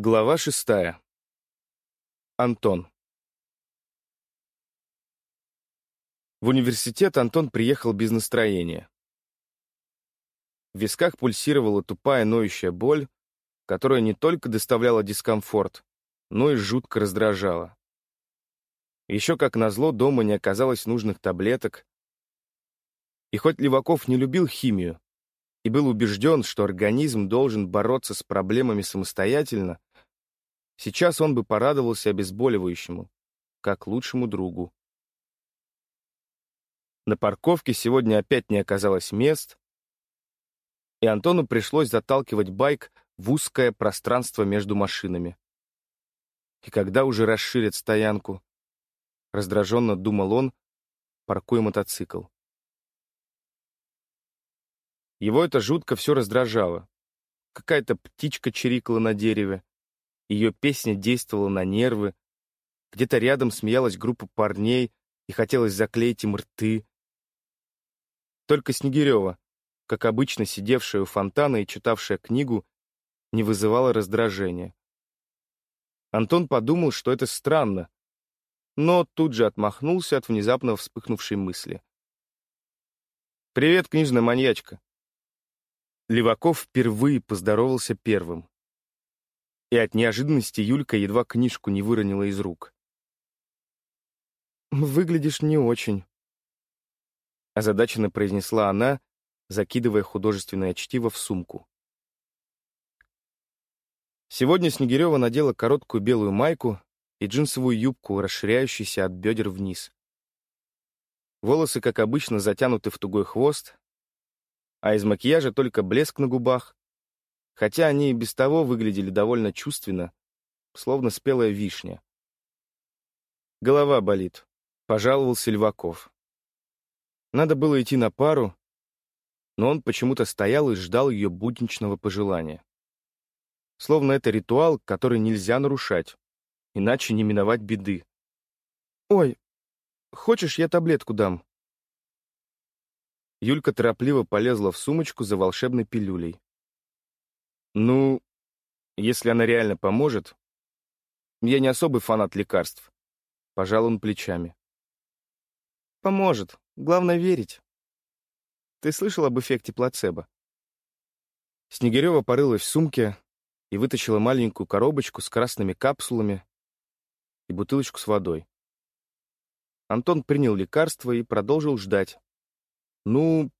Глава шестая. Антон. В университет Антон приехал без настроения. В висках пульсировала тупая ноющая боль, которая не только доставляла дискомфорт, но и жутко раздражала. Еще как назло дома не оказалось нужных таблеток. И хоть Леваков не любил химию и был убежден, что организм должен бороться с проблемами самостоятельно, Сейчас он бы порадовался обезболивающему, как лучшему другу. На парковке сегодня опять не оказалось мест, и Антону пришлось заталкивать байк в узкое пространство между машинами. И когда уже расширят стоянку? Раздраженно думал он, паркуя мотоцикл. Его это жутко все раздражало. Какая-то птичка чирикала на дереве, ее песня действовала на нервы. Где-то рядом смеялась группа парней, и хотелось заклеить им рты. Только Снегирева, как обычно сидевшая у фонтана и читавшая книгу, не вызывала раздражения. Антон подумал, что это странно, но тут же отмахнулся от внезапно вспыхнувшей мысли. «Привет, книжная маньячка!» Леваков впервые поздоровался первым и от неожиданности Юлька едва книжку не выронила из рук. «Выглядишь не очень», — озадаченно произнесла она, закидывая художественное чтиво в сумку. Сегодня Снегирева надела короткую белую майку и джинсовую юбку, расширяющуюся от бедер вниз. Волосы, как обычно, затянуты в тугой хвост, а из макияжа только блеск на губах, хотя они и без того выглядели довольно чувственно, словно спелая вишня. «Голова болит», — пожаловался Льваков. Надо было идти на пару, но он почему-то стоял и ждал ее будничного пожелания. Словно это ритуал, который нельзя нарушать, иначе не миновать беды. «Ой, хочешь, я таблетку дам?» Юлька торопливо полезла в сумочку за волшебной пилюлей. Ну, если она реально поможет. Я не особый фанат лекарств. Пожал он плечами. Поможет. Главное верить. Ты слышал об эффекте плацебо? Снегирева порылась в сумке и вытащила маленькую коробочку с красными капсулами и бутылочку с водой. Антон принял лекарство и продолжил ждать. Ну,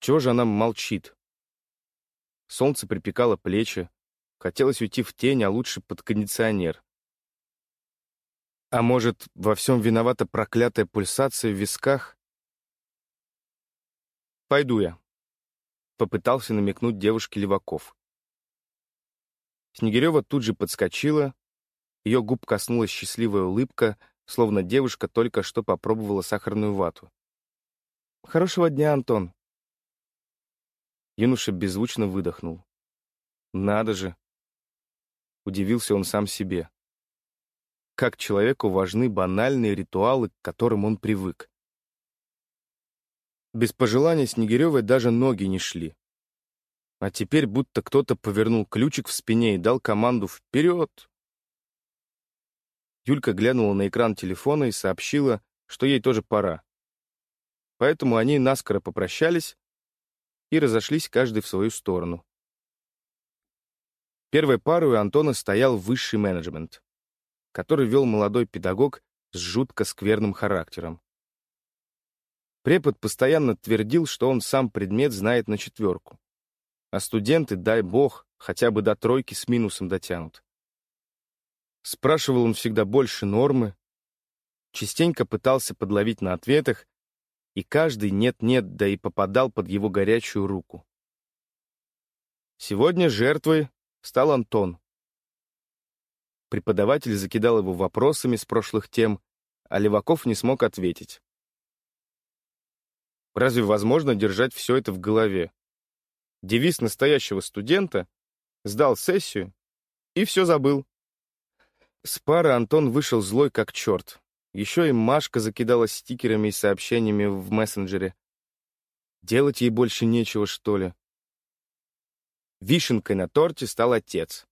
чего же она молчит? Солнце припекало плечи. Хотелось уйти в тень, а лучше под кондиционер. А может, во всем виновата проклятая пульсация в висках? «Пойду я», — попытался намекнуть девушке Леваков. Снегирева тут же подскочила, ее губ коснулась счастливая улыбка, словно девушка только что попробовала сахарную вату. «Хорошего дня, Антон», Юноша беззвучно выдохнул. «Надо же!» Удивился он сам себе. Как человеку важны банальные ритуалы, к которым он привык. Без пожелания Снегиревой даже ноги не шли. А теперь будто кто-то повернул ключик в спине и дал команду «Вперед!». Юлька глянула на экран телефона и сообщила, что ей тоже пора. Поэтому они наскоро попрощались и разошлись каждый в свою сторону. Первой парой у Антона стоял высший менеджмент, который вел молодой педагог с жутко скверным характером. Препод постоянно твердил, что он сам предмет знает на четверку, а студенты, дай бог, хотя бы до тройки с минусом дотянут. Спрашивал он всегда больше нормы, частенько пытался подловить на ответах и каждый нет-нет, да и попадал под его горячую руку. Сегодня жертвой стал Антон. Преподаватель закидал его вопросами с прошлых тем, а Леваков не смог ответить. Разве возможно держать все это в голове? Девиз настоящего студента — сдал сессию и все забыл. С пары Антон вышел злой как черт. Еще и Машка закидалась стикерами и сообщениями в мессенджере. Делать ей больше нечего, что ли? Вишенкой на торте стал отец.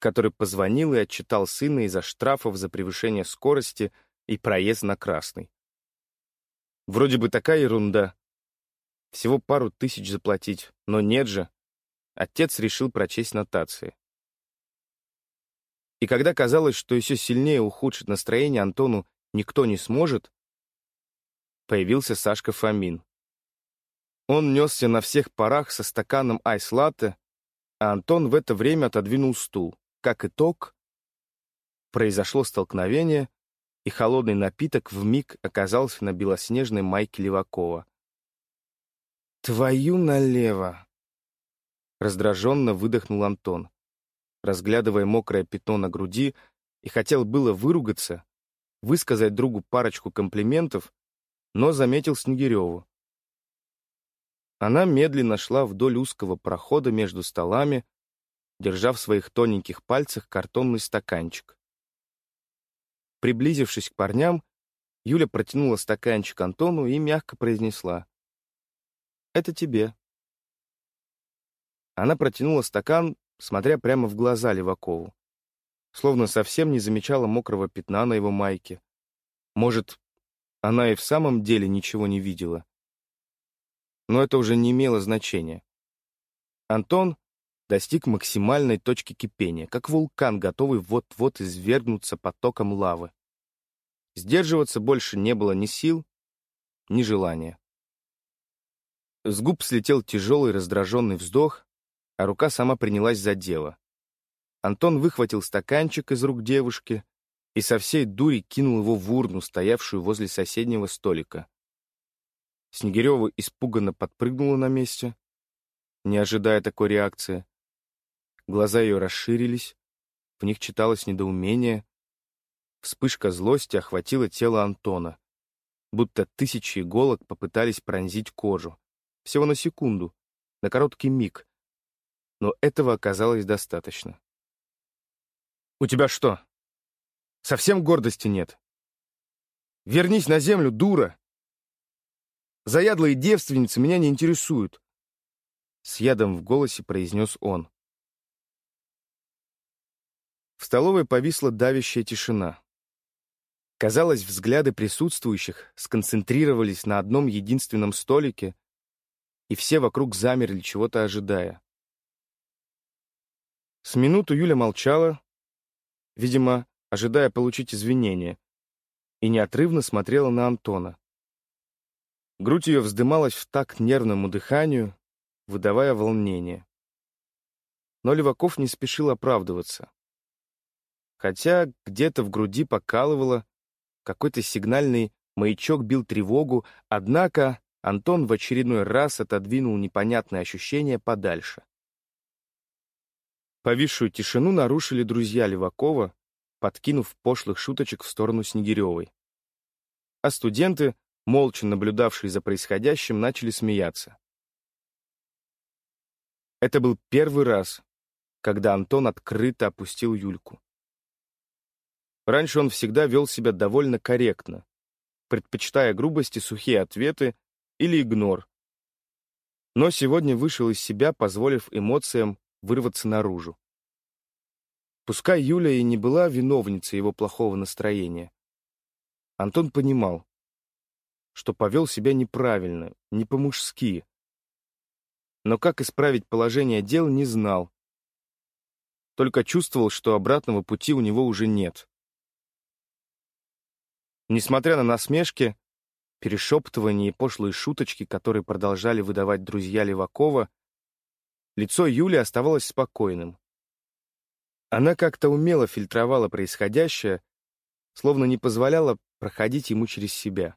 который позвонил и отчитал сына из-за штрафов за превышение скорости и проезд на красный. Вроде бы такая ерунда. Всего пару тысяч заплатить, но нет же. Отец решил прочесть нотации. И когда казалось, что еще сильнее ухудшит настроение Антону никто не сможет, появился Сашка Фомин. Он несся на всех парах со стаканом айс-латте, а Антон в это время отодвинул стул. Как итог, произошло столкновение, и холодный напиток вмиг оказался на белоснежной майке Левакова. «Твою налево!» Раздраженно выдохнул Антон, разглядывая мокрое пятно на груди, и хотел было выругаться, высказать другу парочку комплиментов, но заметил Снегиреву. Она медленно шла вдоль узкого прохода между столами, держа в своих тоненьких пальцах картонный стаканчик. Приблизившись к парням, Юля протянула стаканчик Антону и мягко произнесла. «Это тебе». Она протянула стакан, смотря прямо в глаза Левакову, словно совсем не замечала мокрого пятна на его майке. Может, она и в самом деле ничего не видела. Но это уже не имело значения. Антон достиг максимальной точки кипения, как вулкан, готовый вот-вот извергнуться потоком лавы. Сдерживаться больше не было ни сил, ни желания. С губ слетел тяжелый раздраженный вздох, а рука сама принялась за дело. Антон выхватил стаканчик из рук девушки и со всей дури кинул его в урну, стоявшую возле соседнего столика. Снегирева испуганно подпрыгнула на месте, не ожидая такой реакции. Глаза ее расширились, в них читалось недоумение. Вспышка злости охватила тело Антона, будто тысячи иголок попытались пронзить кожу. Всего на секунду, на короткий миг. Но этого оказалось достаточно. «У тебя что, совсем гордости нет? Вернись на землю, дура! Заядлые девственницы меня не интересуют!» С ядом в голосе произнес он. В столовой повисла давящая тишина. Казалось, взгляды присутствующих сконцентрировались на одном единственном столике, и все вокруг замерли, чего-то ожидая. С минуту Юля молчала, видимо, ожидая получить извинения, и неотрывно смотрела на Антона. Грудь ее вздымалась в такт нервному дыханию, выдавая волнение. Но Леваков не спешил оправдываться хотя где-то в груди покалывало, какой-то сигнальный маячок бил тревогу, однако Антон в очередной раз отодвинул непонятное ощущение подальше. Повисшую тишину нарушили друзья Левакова, подкинув пошлых шуточек в сторону Снегиревой. А студенты, молча наблюдавшие за происходящим, начали смеяться. Это был первый раз, когда Антон открыто опустил Юльку. Раньше он всегда вел себя довольно корректно, предпочитая грубости сухие ответы или игнор. Но сегодня вышел из себя, позволив эмоциям вырваться наружу. Пускай Юля и не была виновницей его плохого настроения, Антон понимал, что повел себя неправильно, не по-мужски. Но как исправить положение дел, не знал. Только чувствовал, что обратного пути у него уже нет. Несмотря на насмешки, перешептывания и пошлые шуточки, которые продолжали выдавать друзья Левакова, лицо Юли оставалось спокойным. Она как-то умело фильтровала происходящее, словно не позволяла проходить ему через себя.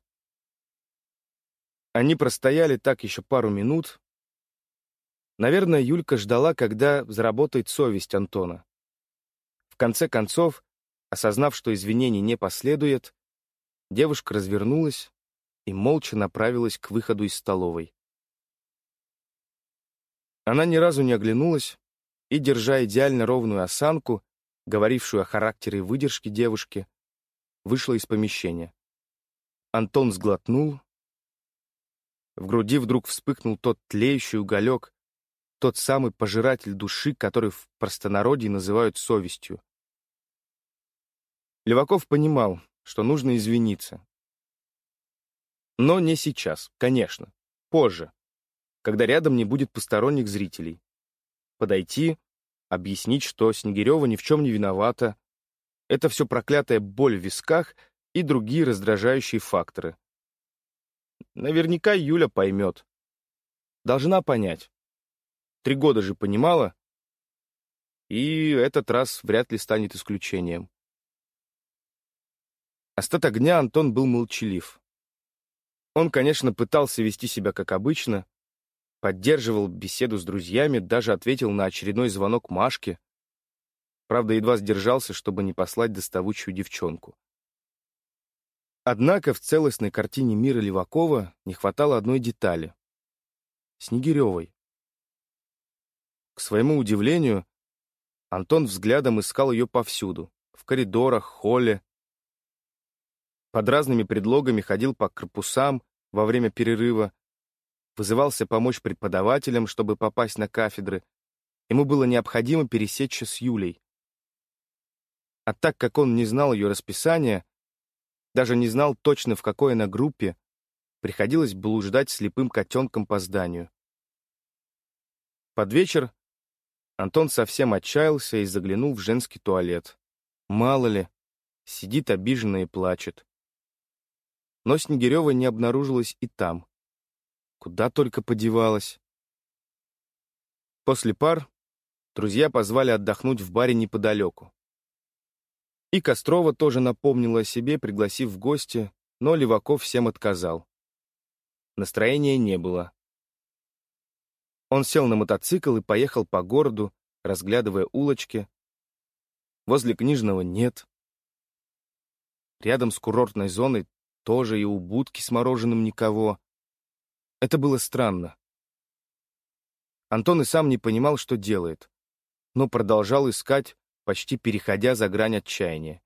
Они простояли так еще пару минут. Наверное, Юлька ждала, когда заработает совесть Антона. В конце концов, осознав, что извинений не последует, Девушка развернулась и молча направилась к выходу из столовой. Она ни разу не оглянулась и, держа идеально ровную осанку, говорившую о характере и выдержке девушки, вышла из помещения. Антон сглотнул. В груди вдруг вспыхнул тот тлеющий уголек, тот самый пожиратель души, который в простонародье называют совестью. Леваков понимал, что нужно извиниться. Но не сейчас, конечно, позже, когда рядом не будет посторонних зрителей. Подойти, объяснить, что Снегирева ни в чем не виновата. Это все проклятая боль в висках и другие раздражающие факторы. Наверняка Юля поймет. Должна понять. Три года же понимала, и этот раз вряд ли станет исключением. Остаток дня Антон был молчалив. Он, конечно, пытался вести себя как обычно, поддерживал беседу с друзьями, даже ответил на очередной звонок Машке. Правда, едва сдержался, чтобы не послать доставучую девчонку. Однако в целостной картине мира Левакова не хватало одной детали — Снегиревой. К своему удивлению, Антон взглядом искал ее повсюду — в коридорах, холле. Под разными предлогами ходил по корпусам во время перерыва, вызывался помочь преподавателям, чтобы попасть на кафедры. Ему было необходимо пересечься с Юлей. А так как он не знал ее расписания, даже не знал точно, в какой она группе, приходилось блуждать слепым котенком по зданию. Под вечер Антон совсем отчаялся и заглянул в женский туалет. Мало ли, сидит обиженно и плачет. Но Снегирева не обнаружилась и там. Куда только подевалась. После пар друзья позвали отдохнуть в баре неподалеку. И Кострова тоже напомнила о себе, пригласив в гости, но Леваков всем отказал. Настроения не было. Он сел на мотоцикл и поехал по городу, разглядывая улочки. Возле книжного нет. Рядом с курортной зоной тоже и у будки с мороженым никого. Это было странно. Антон и сам не понимал, что делает, но продолжал искать, почти переходя за грань отчаяния.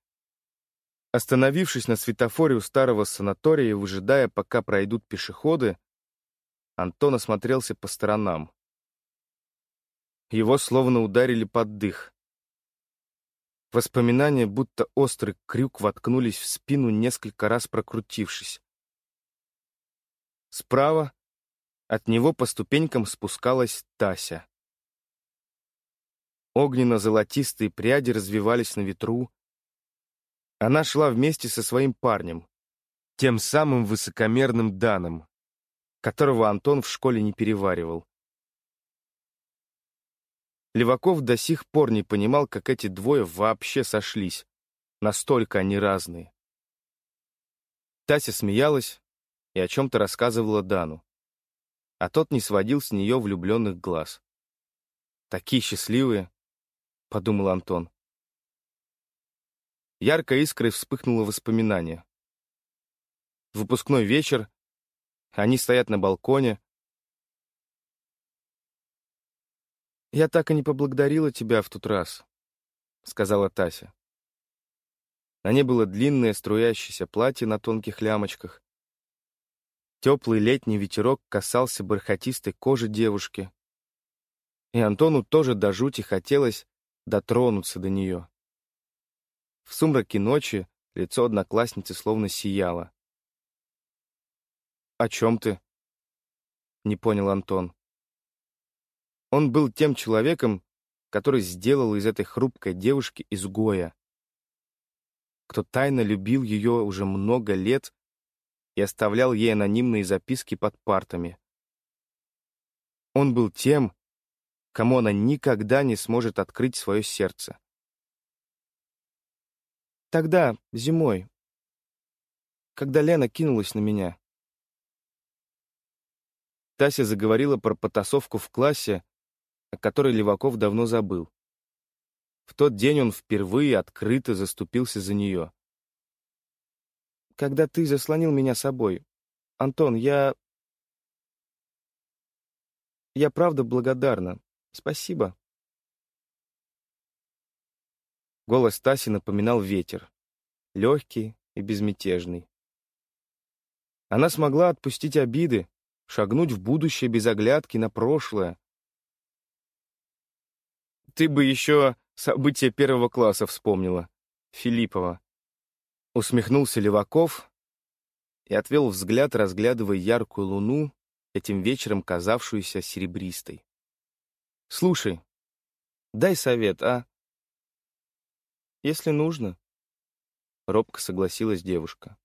Остановившись на светофоре у старого санатория и выжидая, пока пройдут пешеходы, Антон осмотрелся по сторонам. Его словно ударили под дых. Воспоминания, будто острый крюк, воткнулись в спину, несколько раз прокрутившись. Справа от него по ступенькам спускалась Тася. Огненно-золотистые пряди развивались на ветру. Она шла вместе со своим парнем, тем самым высокомерным Даном, которого Антон в школе не переваривал. Леваков до сих пор не понимал, как эти двое вообще сошлись. Настолько они разные. Тася смеялась и о чем-то рассказывала Дану. А тот не сводил с нее влюбленных глаз. «Такие счастливые!» — подумал Антон. Яркой искрой вспыхнуло воспоминание. Выпускной вечер, они стоят на балконе, «Я так и не поблагодарила тебя в тот раз», — сказала Тася. На ней было длинное струящееся платье на тонких лямочках. Теплый летний ветерок касался бархатистой кожи девушки. И Антону тоже до жути хотелось дотронуться до нее. В сумраке ночи лицо одноклассницы словно сияло. «О чем ты?» — не понял Антон. Он был тем человеком, который сделал из этой хрупкой девушки изгоя, кто тайно любил ее уже много лет и оставлял ей анонимные записки под партами. Он был тем, кому она никогда не сможет открыть свое сердце. Тогда, зимой, когда Лена кинулась на меня. Тася заговорила про потасовку в классе, о которой Леваков давно забыл. В тот день он впервые открыто заступился за нее. «Когда ты заслонил меня собой, Антон, я... Я правда благодарна. Спасибо». Голос Таси напоминал ветер, легкий и безмятежный. Она смогла отпустить обиды, шагнуть в будущее без оглядки на прошлое, Ты бы еще события первого класса вспомнила. Филиппова. Усмехнулся Леваков и отвел взгляд, разглядывая яркую луну, этим вечером казавшуюся серебристой. «Слушай, дай совет, а?» «Если нужно», — робко согласилась девушка.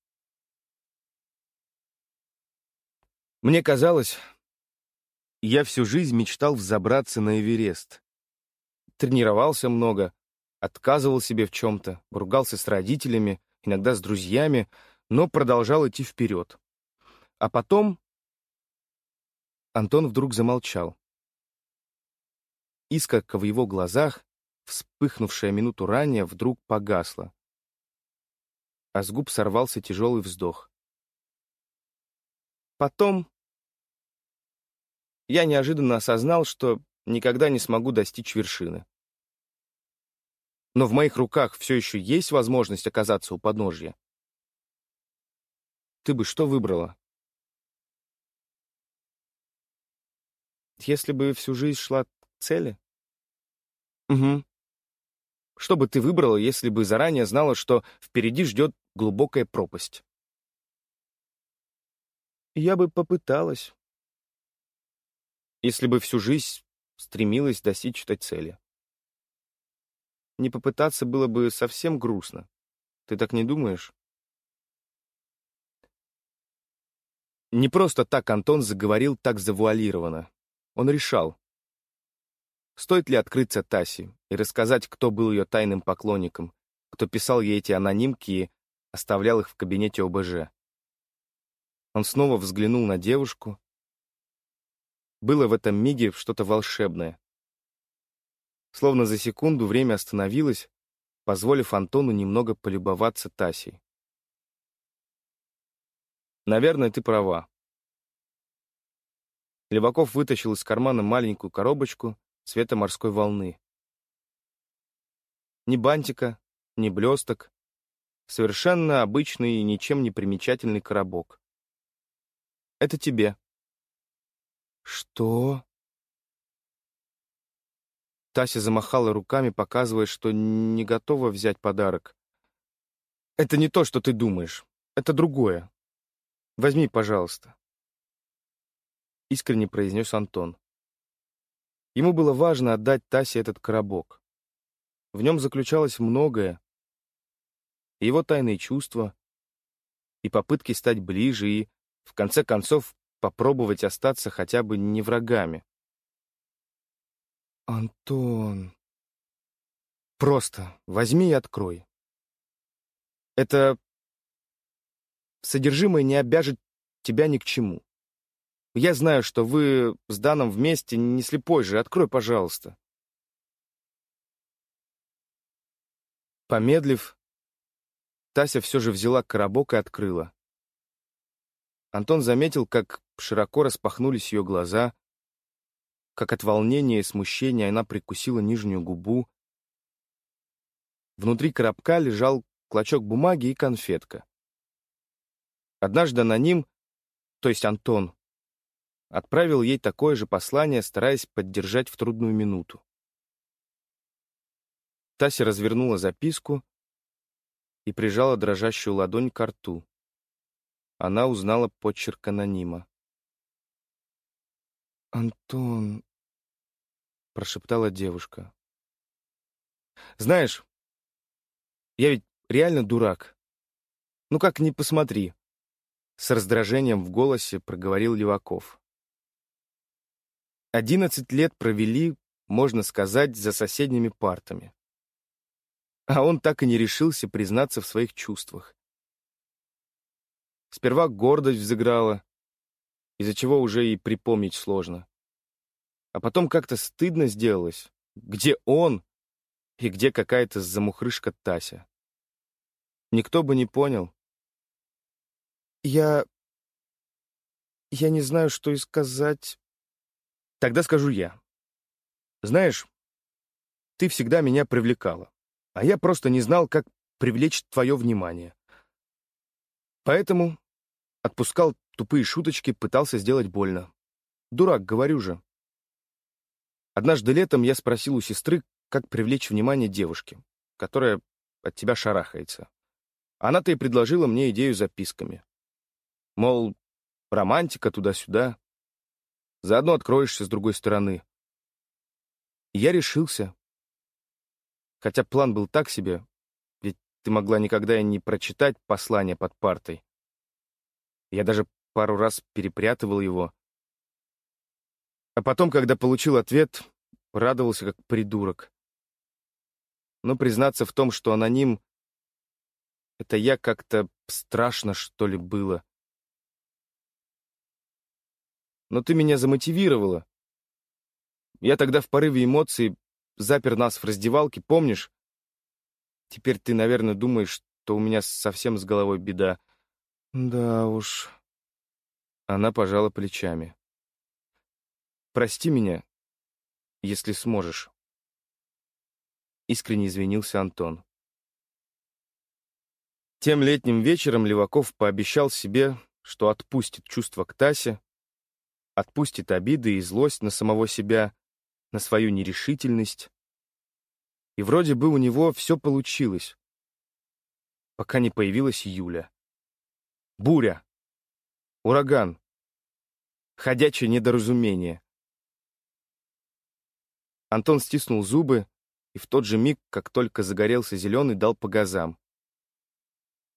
Мне казалось, я всю жизнь мечтал взобраться на Эверест. Тренировался много, отказывал себе в чем-то, ругался с родителями, иногда с друзьями, но продолжал идти вперед. А потом... Антон вдруг замолчал. Искорка в его глазах, вспыхнувшая минуту ранее, вдруг погасла. А с губ сорвался тяжелый вздох. Потом я неожиданно осознал, что никогда не смогу достичь вершины но в моих руках все еще есть возможность оказаться у подножья. Ты бы что выбрала? Если бы всю жизнь шла к цели? Угу. Что бы ты выбрала, если бы заранее знала, что впереди ждет глубокая пропасть? Я бы попыталась. Если бы всю жизнь стремилась достичь этой цели не попытаться было бы совсем грустно. Ты так не думаешь? Не просто так Антон заговорил так завуалированно. Он решал, стоит ли открыться Тасе и рассказать, кто был ее тайным поклонником, кто писал ей эти анонимки и оставлял их в кабинете ОБЖ. Он снова взглянул на девушку. Было в этом миге что-то волшебное. Словно за секунду время остановилось, позволив Антону немного полюбоваться Тасей. «Наверное, ты права». Леваков вытащил из кармана маленькую коробочку цвета морской волны. Ни бантика, ни блесток. Совершенно обычный и ничем не примечательный коробок. Это тебе. Что? Тася замахала руками, показывая, что не готова взять подарок. «Это не то, что ты думаешь. Это другое. Возьми, пожалуйста». Искренне произнес Антон. Ему было важно отдать Тасе этот коробок. В нем заключалось многое. его тайные чувства, и попытки стать ближе, и, в конце концов, попробовать остаться хотя бы не врагами. Антон. Просто возьми и открой. Это содержимое не обяжет тебя ни к чему. Я знаю, что вы с Даном вместе не слепой же. Открой, пожалуйста. Помедлив, Тася все же взяла коробок и открыла. Антон заметил, как широко распахнулись ее глаза, как от волнения и смущения она прикусила нижнюю губу. Внутри коробка лежал клочок бумаги и конфетка. Однажды аноним, то есть Антон, отправил ей такое же послание, стараясь поддержать в трудную минуту. Тася развернула записку и прижала дрожащую ладонь к рту. Она узнала почерк анонима. «Антон...» — прошептала девушка. «Знаешь, я ведь реально дурак. Ну как ни посмотри». С раздражением в голосе проговорил Леваков. Одиннадцать лет провели, можно сказать, за соседними партами. А он так и не решился признаться в своих чувствах. Сперва гордость взыграла, из-за чего уже и припомнить сложно. А потом как-то стыдно сделалось. Где он и где какая-то замухрышка Тася? Никто бы не понял. Я... Я не знаю, что и сказать. Тогда скажу я. Знаешь, ты всегда меня привлекала, а я просто не знал, как привлечь твое внимание. Поэтому отпускал тупые шуточки, пытался сделать больно. Дурак, говорю же. Однажды летом я спросил у сестры, как привлечь внимание девушки, которая от тебя шарахается. Она-то и предложила мне идею записками. Мол, романтика туда-сюда. Заодно откроешься с другой стороны. И я решился. Хотя план был так себе, ведь ты могла никогда и не прочитать послание под партой. Я даже пару раз перепрятывал его. А потом, когда получил ответ, радовался как придурок. Но признаться в том, что аноним — это я как-то страшно, что ли, было. Но ты меня замотивировала. Я тогда в порыве эмоций запер нас в раздевалке, помнишь? Теперь ты, наверное, думаешь, что у меня совсем с головой беда. Да уж. Она пожала плечами. Прости меня, если сможешь. Искренне извинился Антон. Тем летним вечером Леваков пообещал себе, что отпустит чувства к Тасе, отпустит обиды и злость на самого себя, на свою нерешительность. И вроде бы у него все получилось, пока не появилась Юля. Буря. Ураган. Ходячее недоразумение. Антон стиснул зубы и в тот же миг, как только загорелся зеленый, дал по газам.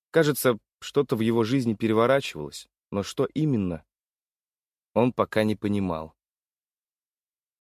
Кажется, что-то в его жизни переворачивалось, но что именно, он пока не понимал.